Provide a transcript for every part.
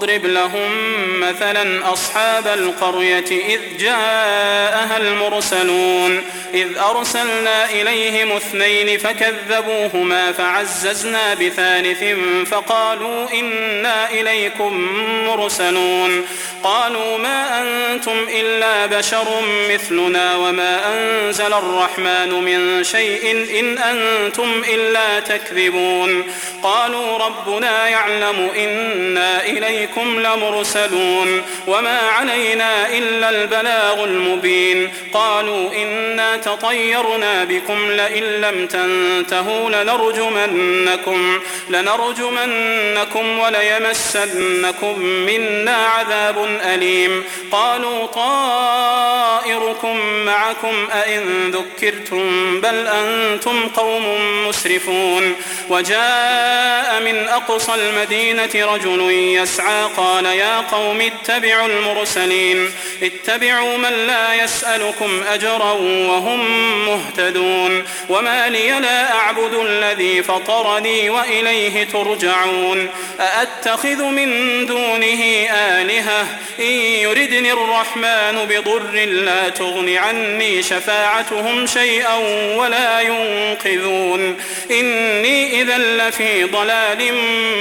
واضرب لهم مثلا أصحاب القرية إذ جاءها المرسلون. إذ أرسلنا إليهم اثنين فكذبوهما فعززنا بثالث فقالوا إنا إليكم مرسلون. قالوا ما أنتم إلا بشر مثلنا وما أنزل الرحمن من شيء إن أنتم إلا تكذبون. قالوا ربنا يعلم إنا إليكم لمرسلون وما علينا إلا البلاغ المبين. قالوا إنا تطيرنا بكم لئن لم تنتهوا لنرجمنكم لنرجمنكم وليمسنكم منا عذاب أليم. قالوا طائركم معكم أئن ذكرتم بل أنتم قوم مسرفون وجاء من أقصى المدينة رجل يسعى قال يا قوم اتبعوا المرسلين اتبعوا من لا يسألكم أجرا وهم مهتدون وما لي لا أعبد الذي فطرني وإليه ترجعون أأتخذ من دونه آلهة إن يردني الرحمن بضر لا تغن عني شفاعتهم شيئا ولا ينقذون. إني إذا لفي ضلال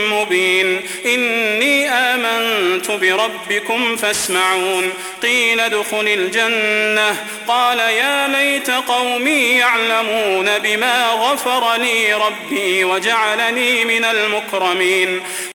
مبين. إني آمنت بربكم فاسمعون. قيل ادخل الجنة. قال يا ليت قومي يعلمون بما غفر لي ربي وجعلني من المكرمين.